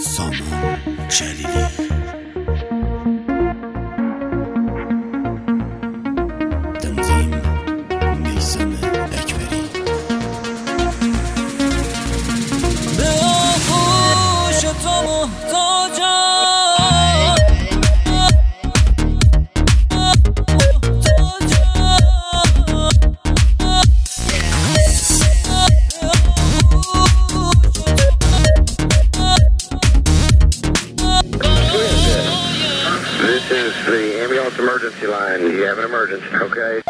سامان جلیلی. This is the ambulance emergency line. You have an emergency, okay?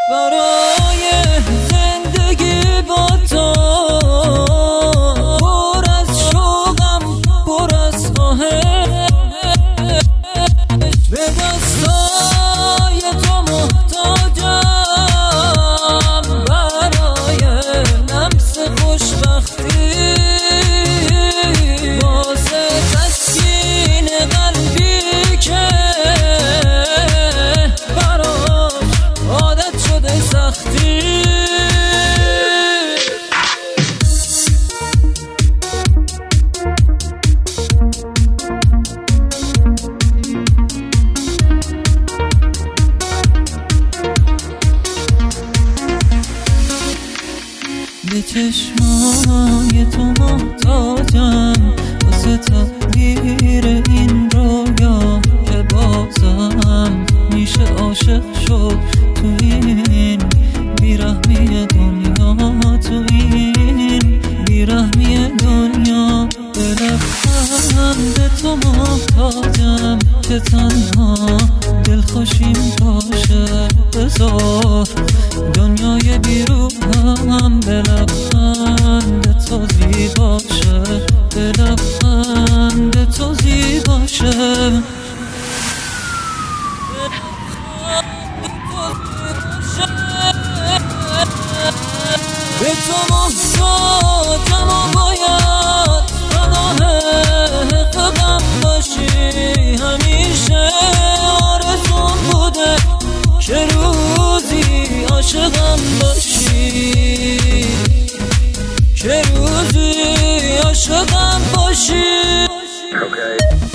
به چشمای تو محتاجم. واسه تغییر این رویا که بازم میشه عاشق شد. تو این بیرحمی دنیا تو این بیرحمی دنیا. به لبخند تو محتاجم که تنها دلخوشیم باشه. بذار دنیای بیرونم به لبخند تو زیباشه. به لبخند تو زیباشه. به تو محتاجم عاشقم باشی که روزی عاشقم باشی Okay.